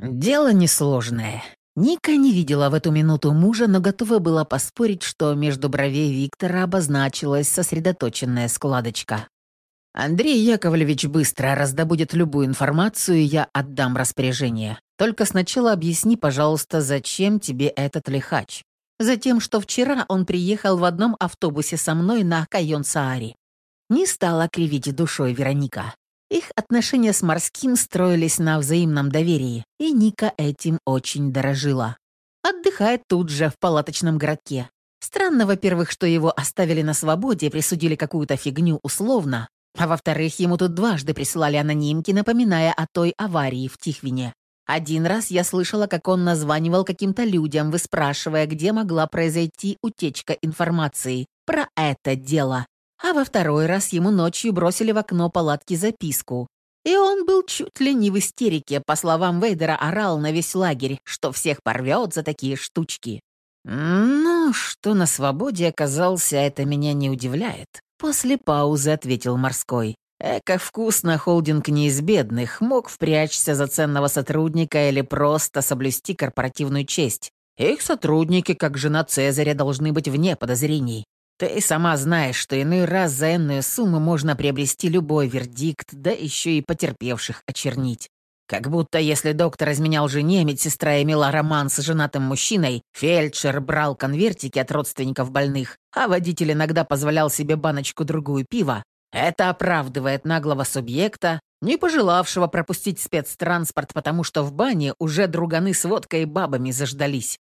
Дело несложное. Ника не видела в эту минуту мужа, но готова была поспорить, что между бровей Виктора обозначилась сосредоточенная складочка. «Андрей Яковлевич быстро раздобудет любую информацию, и я отдам распоряжение. Только сначала объясни, пожалуйста, зачем тебе этот лихач?» Затем, что вчера он приехал в одном автобусе со мной на Кайон-Саари. Не стала кривить душой Вероника. Их отношения с морским строились на взаимном доверии, и Ника этим очень дорожила. Отдыхает тут же, в палаточном городке. Странно, во-первых, что его оставили на свободе и присудили какую-то фигню условно, а во-вторых, ему тут дважды присылали анонимки, напоминая о той аварии в Тихвине. Один раз я слышала, как он названивал каким-то людям, выспрашивая, где могла произойти утечка информации про это дело. А во второй раз ему ночью бросили в окно палатки записку. И он был чуть ли не в истерике, по словам Вейдера, орал на весь лагерь, что всех порвет за такие штучки. «Ну, что на свободе оказался, это меня не удивляет», — после паузы ответил Морской. Эко вкусно холдинг не из бедных, мог впрячься за ценного сотрудника или просто соблюсти корпоративную честь. Их сотрудники, как жена Цезаря, должны быть вне подозрений. Ты сама знаешь, что иной раз за энную сумму можно приобрести любой вердикт, да еще и потерпевших очернить. Как будто если доктор изменял жене, медсестра имела роман с женатым мужчиной, фельдшер брал конвертики от родственников больных, а водитель иногда позволял себе баночку-другую пива, это оправдывает наглого субъекта, не пожелавшего пропустить спецтранспорт, потому что в бане уже друганы с водкой и бабами заждались.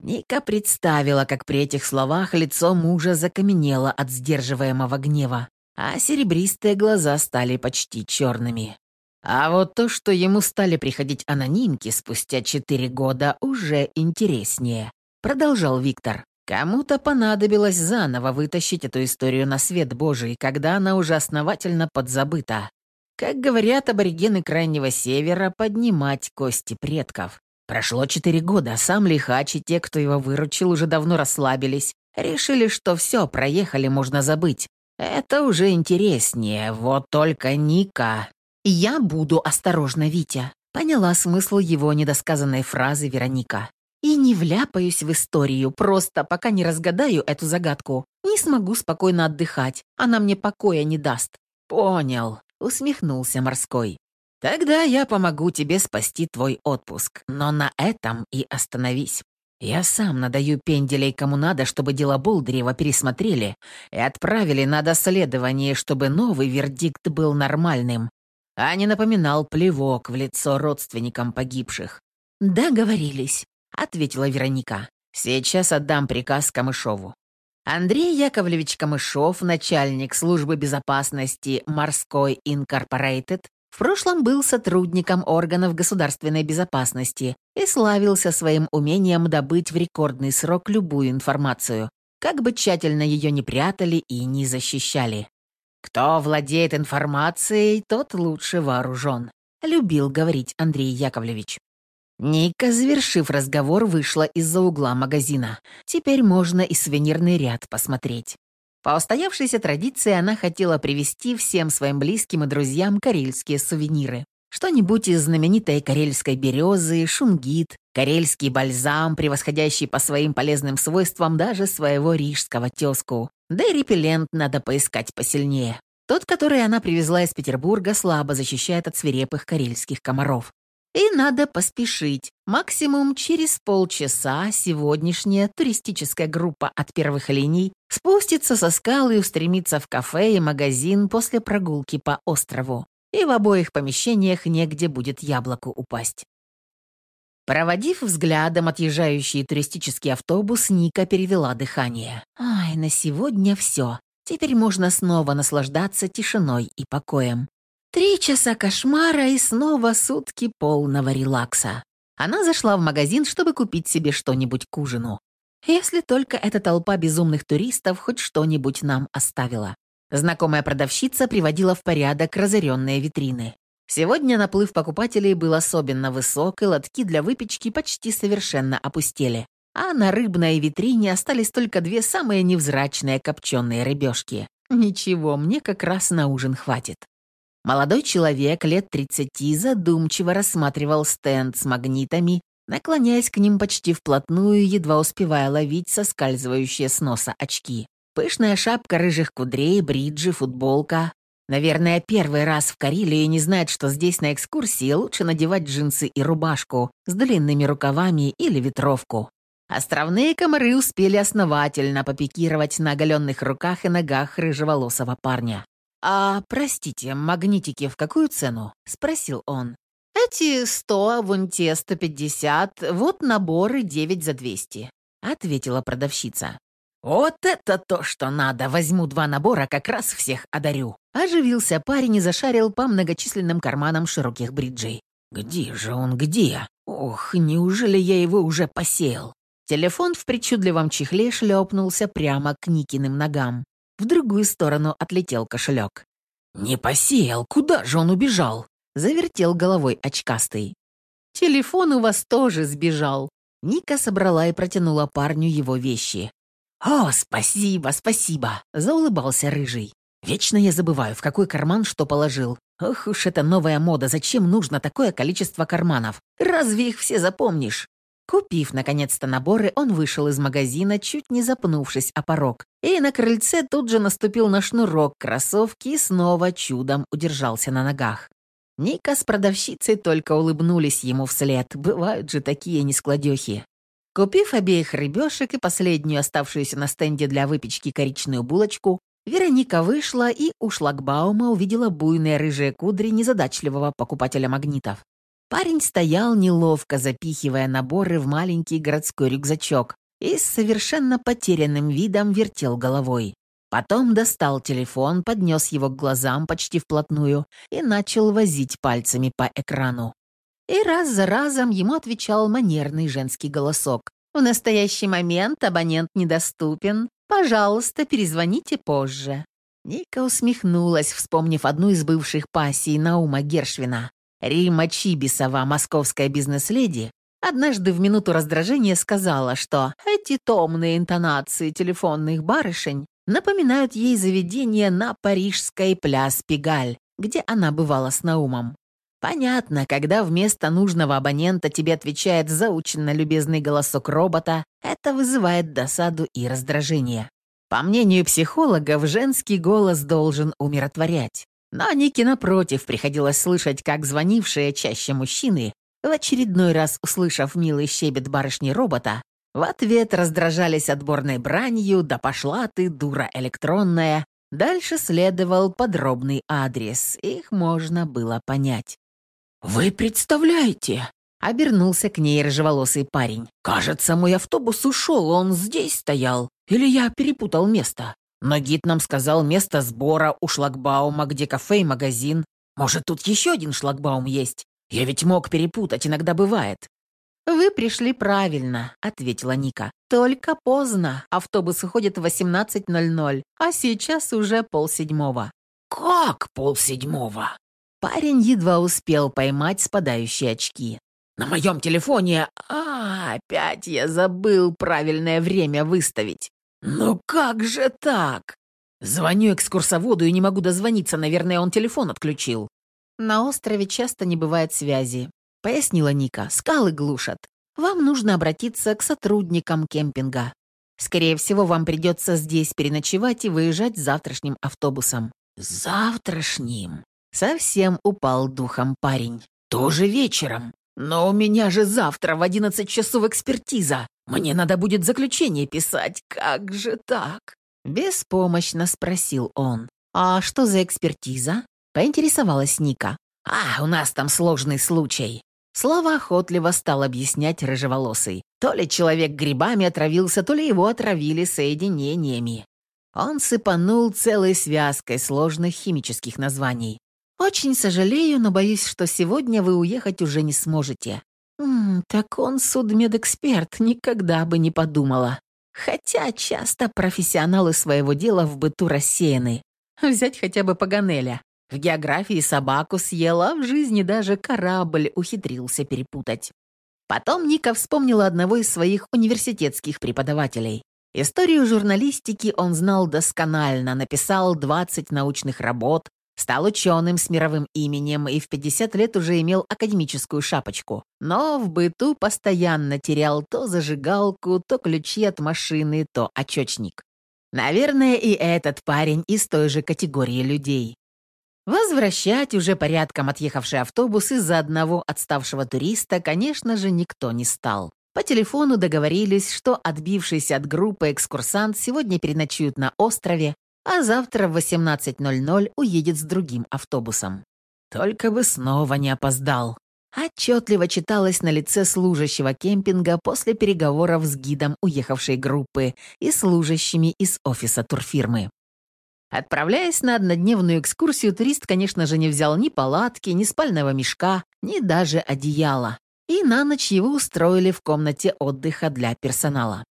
Ника представила, как при этих словах лицо мужа закаменело от сдерживаемого гнева, а серебристые глаза стали почти черными. А вот то, что ему стали приходить анонимки спустя четыре года, уже интереснее, продолжал Виктор. Кому-то понадобилось заново вытащить эту историю на свет Божий, когда она уже основательно подзабыта. Как говорят аборигены Крайнего Севера, поднимать кости предков. Прошло четыре года, а сам Лихач и те, кто его выручил, уже давно расслабились. Решили, что все, проехали, можно забыть. Это уже интереснее, вот только Ника. «Я буду осторожна, Витя», — поняла смысл его недосказанной фразы Вероника. И не вляпаюсь в историю, просто пока не разгадаю эту загадку, не смогу спокойно отдыхать, она мне покоя не даст». «Понял», — усмехнулся морской. «Тогда я помогу тебе спасти твой отпуск, но на этом и остановись. Я сам надаю пенделей кому надо, чтобы дело Болдырева пересмотрели и отправили на доследование, чтобы новый вердикт был нормальным, а не напоминал плевок в лицо родственникам погибших. Договорились. — ответила Вероника. «Сейчас отдам приказ Камышову». Андрей Яковлевич Камышов, начальник службы безопасности «Морской Инкорпорейтед», в прошлом был сотрудником органов государственной безопасности и славился своим умением добыть в рекордный срок любую информацию, как бы тщательно ее не прятали и не защищали. «Кто владеет информацией, тот лучше вооружен», — любил говорить Андрей Яковлевич. Ника, завершив разговор, вышла из-за угла магазина. Теперь можно и сувенирный ряд посмотреть. По устоявшейся традиции она хотела привезти всем своим близким и друзьям карельские сувениры. Что-нибудь из знаменитой карельской березы, шунгит, карельский бальзам, превосходящий по своим полезным свойствам даже своего рижского тезку. Да и репеллент надо поискать посильнее. Тот, который она привезла из Петербурга, слабо защищает от свирепых карельских комаров. И надо поспешить. Максимум через полчаса сегодняшняя туристическая группа от первых линий спустится со скалы и устремится в кафе и магазин после прогулки по острову. И в обоих помещениях негде будет яблоку упасть. Проводив взглядом отъезжающий туристический автобус, Ника перевела дыхание. «Ай, на сегодня все. Теперь можно снова наслаждаться тишиной и покоем. Три часа кошмара и снова сутки полного релакса. Она зашла в магазин, чтобы купить себе что-нибудь к ужину. Если только эта толпа безумных туристов хоть что-нибудь нам оставила. Знакомая продавщица приводила в порядок разоренные витрины. Сегодня наплыв покупателей был особенно высок, и лотки для выпечки почти совершенно опустели. А на рыбной витрине остались только две самые невзрачные копченые рыбешки. Ничего, мне как раз на ужин хватит. Молодой человек лет 30 задумчиво рассматривал стенд с магнитами, наклоняясь к ним почти вплотную, едва успевая ловить соскальзывающие с носа очки. Пышная шапка рыжих кудрей, бриджи, футболка. Наверное, первый раз в Карелии не знает, что здесь на экскурсии лучше надевать джинсы и рубашку с длинными рукавами или ветровку. Островные комары успели основательно попикировать на оголенных руках и ногах рыжеволосого парня. «А, простите, магнитики в какую цену?» — спросил он. «Эти сто, вон те сто пятьдесят, вот наборы девять за двести», — ответила продавщица. «Вот это то, что надо! Возьму два набора, как раз всех одарю!» Оживился парень и зашарил по многочисленным карманам широких бриджей. «Где же он, где? Ох, неужели я его уже посеял?» Телефон в причудливом чехле шлепнулся прямо к Никиным ногам. В другую сторону отлетел кошелек. «Не посеял, куда же он убежал?» Завертел головой очкастый. «Телефон у вас тоже сбежал». Ника собрала и протянула парню его вещи. «О, спасибо, спасибо!» — заулыбался Рыжий. «Вечно я забываю, в какой карман что положил. Ох уж это новая мода, зачем нужно такое количество карманов? Разве их все запомнишь?» Купив, наконец-то, наборы, он вышел из магазина, чуть не запнувшись о порог. И на крыльце тут же наступил на шнурок кроссовки и снова чудом удержался на ногах. Ника с продавщицей только улыбнулись ему вслед. Бывают же такие нескладехи. Купив обеих рыбешек и последнюю оставшуюся на стенде для выпечки коричную булочку, Вероника вышла и у шлагбаума увидела буйные рыжие кудри незадачливого покупателя магнитов. Парень стоял, неловко запихивая наборы в маленький городской рюкзачок и с совершенно потерянным видом вертел головой. Потом достал телефон, поднес его к глазам почти вплотную и начал возить пальцами по экрану. И раз за разом ему отвечал манерный женский голосок. «В настоящий момент абонент недоступен. Пожалуйста, перезвоните позже». Ника усмехнулась, вспомнив одну из бывших пассий Наума Гершвина. Рима Чибисова, московская бизнес-леди, однажды в минуту раздражения сказала, что эти томные интонации телефонных барышень напоминают ей заведение на парижской пляс Пигаль, где она бывала с Наумом. Понятно, когда вместо нужного абонента тебе отвечает заученно любезный голосок робота, это вызывает досаду и раздражение. По мнению психологов, женский голос должен умиротворять. Но Нике, напротив, приходилось слышать, как звонившие чаще мужчины, в очередной раз услышав милый щебет барышни-робота, в ответ раздражались отборной бранью «Да пошла ты, дура электронная!» Дальше следовал подробный адрес, их можно было понять. «Вы представляете?» — обернулся к ней рыжеволосый парень. «Кажется, мой автобус ушел, он здесь стоял. Или я перепутал место?» Но гид нам сказал место сбора у шлагбаума, где кафе и магазин. Может, тут еще один шлагбаум есть? Я ведь мог перепутать, иногда бывает». «Вы пришли правильно», — ответила Ника. «Только поздно. Автобус уходит в 18.00, а сейчас уже полседьмого». «Как полседьмого?» Парень едва успел поймать спадающие очки. «На моем телефоне... А, опять я забыл правильное время выставить. «Ну как же так?» Звоню экскурсоводу и не могу дозвониться, наверное, он телефон отключил. «На острове часто не бывает связи», — пояснила Ника. «Скалы глушат. Вам нужно обратиться к сотрудникам кемпинга. Скорее всего, вам придется здесь переночевать и выезжать завтрашним автобусом». «Завтрашним?» Совсем упал духом парень. «Тоже вечером. Но у меня же завтра в одиннадцать часов экспертиза. Мне надо будет заключение писать. Как же так?» Беспомощно спросил он. «А что за экспертиза?» Поинтересовалась Ника. «А, у нас там сложный случай». Слово охотливо стал объяснять рыжеволосый. То ли человек грибами отравился, то ли его отравили соединениями. Он сыпанул целой связкой сложных химических названий. «Очень сожалею, но боюсь, что сегодня вы уехать уже не сможете. М так он судмедэксперт, никогда бы не подумала. Хотя часто профессионалы своего дела в быту рассеяны. Взять хотя бы Паганеля. В географии собаку съела, в жизни даже корабль ухитрился перепутать. Потом Ника вспомнила одного из своих университетских преподавателей. Историю журналистики он знал досконально, написал 20 научных работ, Стал ученым с мировым именем и в 50 лет уже имел академическую шапочку. Но в быту постоянно терял то зажигалку, то ключи от машины, то очечник. Наверное, и этот парень из той же категории людей. Возвращать уже порядком отъехавший автобус из-за одного отставшего туриста, конечно же, никто не стал. По телефону договорились, что отбившийся от группы экскурсант сегодня переночует на острове, а завтра в 18.00 уедет с другим автобусом. Только бы снова не опоздал. Отчетливо читалось на лице служащего кемпинга после переговоров с гидом уехавшей группы и служащими из офиса турфирмы. Отправляясь на однодневную экскурсию, турист, конечно же, не взял ни палатки, ни спального мешка, ни даже одеяла. И на ночь его устроили в комнате отдыха для персонала.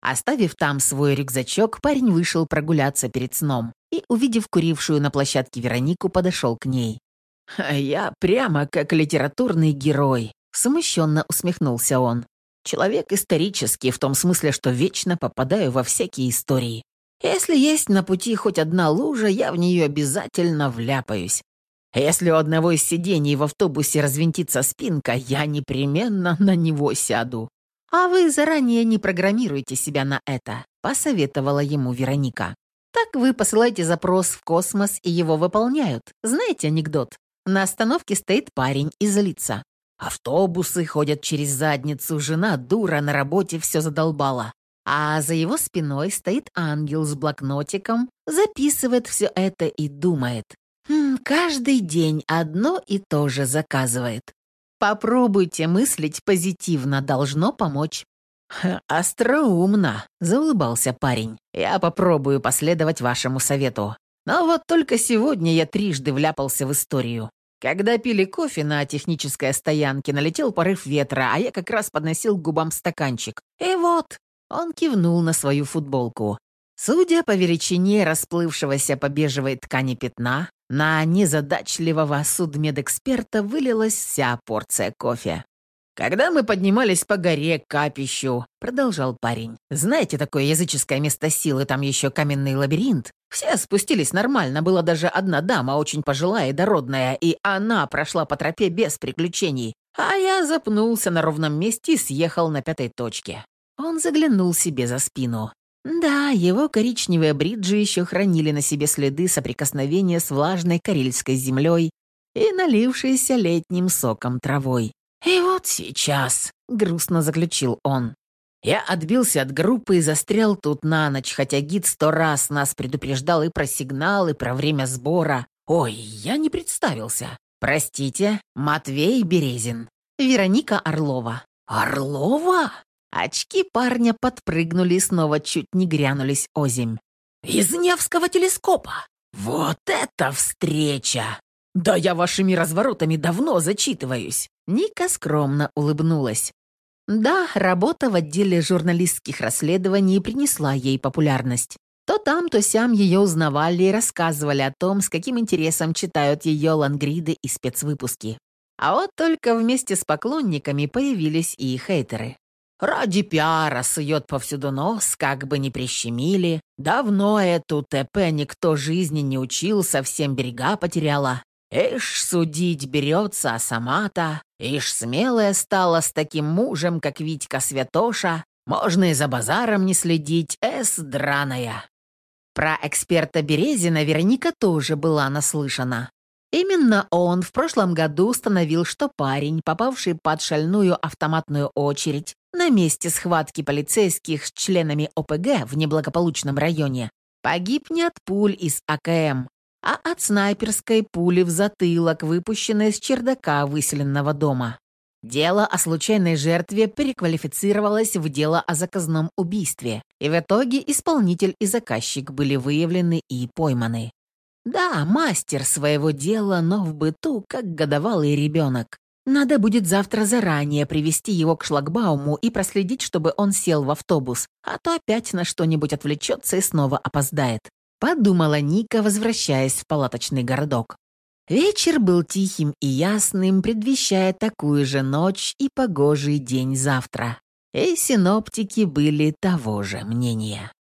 Оставив там свой рюкзачок, парень вышел прогуляться перед сном и, увидев курившую на площадке Веронику, подошел к ней. «Я прямо как литературный герой», — смущенно усмехнулся он. «Человек исторический в том смысле, что вечно попадаю во всякие истории. Если есть на пути хоть одна лужа, я в нее обязательно вляпаюсь. Если у одного из сидений в автобусе развинтится спинка, я непременно на него сяду. «А вы заранее не программируйте себя на это», — посоветовала ему Вероника. «Так вы посылаете запрос в космос, и его выполняют. Знаете анекдот? На остановке стоит парень и злится. Автобусы ходят через задницу, жена дура, на работе все задолбала. А за его спиной стоит ангел с блокнотиком, записывает все это и думает. Хм, каждый день одно и то же заказывает. Попробуйте мыслить позитивно, должно помочь». «Остроумно», — заулыбался парень. «Я попробую последовать вашему совету. Но вот только сегодня я трижды вляпался в историю. Когда пили кофе на технической стоянке, налетел порыв ветра, а я как раз подносил к губам стаканчик. И вот, он кивнул на свою футболку. Судя по величине расплывшегося по бежевой ткани пятна, на незадачливого судмедэксперта вылилась вся порция кофе. «Когда мы поднимались по горе к капищу», — продолжал парень. «Знаете такое языческое место силы, там еще каменный лабиринт? Все спустились нормально, была даже одна дама, очень пожилая и дородная, и она прошла по тропе без приключений. А я запнулся на ровном месте и съехал на пятой точке». Он заглянул себе за спину. Да, его коричневые бриджи еще хранили на себе следы соприкосновения с влажной карельской землей и налившейся летним соком травой. «И вот сейчас», — грустно заключил он, «я отбился от группы и застрял тут на ночь, хотя гид сто раз нас предупреждал и про сигнал, и про время сбора. Ой, я не представился. Простите, Матвей Березин. Вероника Орлова». «Орлова?» Очки парня подпрыгнули и снова чуть не грянулись озимь. «Из Невского телескопа! Вот это встреча! Да я вашими разворотами давно зачитываюсь!» Ника скромно улыбнулась. Да, работа в отделе журналистских расследований принесла ей популярность. То там, то сям ее узнавали и рассказывали о том, с каким интересом читают ее лангриды и спецвыпуски. А вот только вместе с поклонниками появились и хейтеры. Ради пиара сует повсюду нос, как бы не прищемили. Давно эту ТП никто жизни не учил, совсем берега потеряла. Ишь, судить берется, а сама-то. Ишь, смелая стала с таким мужем, как Витька Святоша. Можно и за базаром не следить, эс драная. Про эксперта Березина Вероника тоже была наслышана. Именно он в прошлом году установил, что парень, попавший под шальную автоматную очередь на месте схватки полицейских с членами ОПГ в неблагополучном районе, погиб не от пуль из АКМ, а от снайперской пули в затылок, выпущенной с чердака выселенного дома. Дело о случайной жертве переквалифицировалось в дело о заказном убийстве, и в итоге исполнитель и заказчик были выявлены и пойманы. Да, мастер своего дела, но в быту, как годовалый ребенок. Надо будет завтра заранее привести его к шлагбауму и проследить, чтобы он сел в автобус, а то опять на что-нибудь отвлечется и снова опоздает. Подумала Ника, возвращаясь в палаточный городок. Вечер был тихим и ясным, предвещая такую же ночь и погожий день завтра. И синоптики были того же мнения.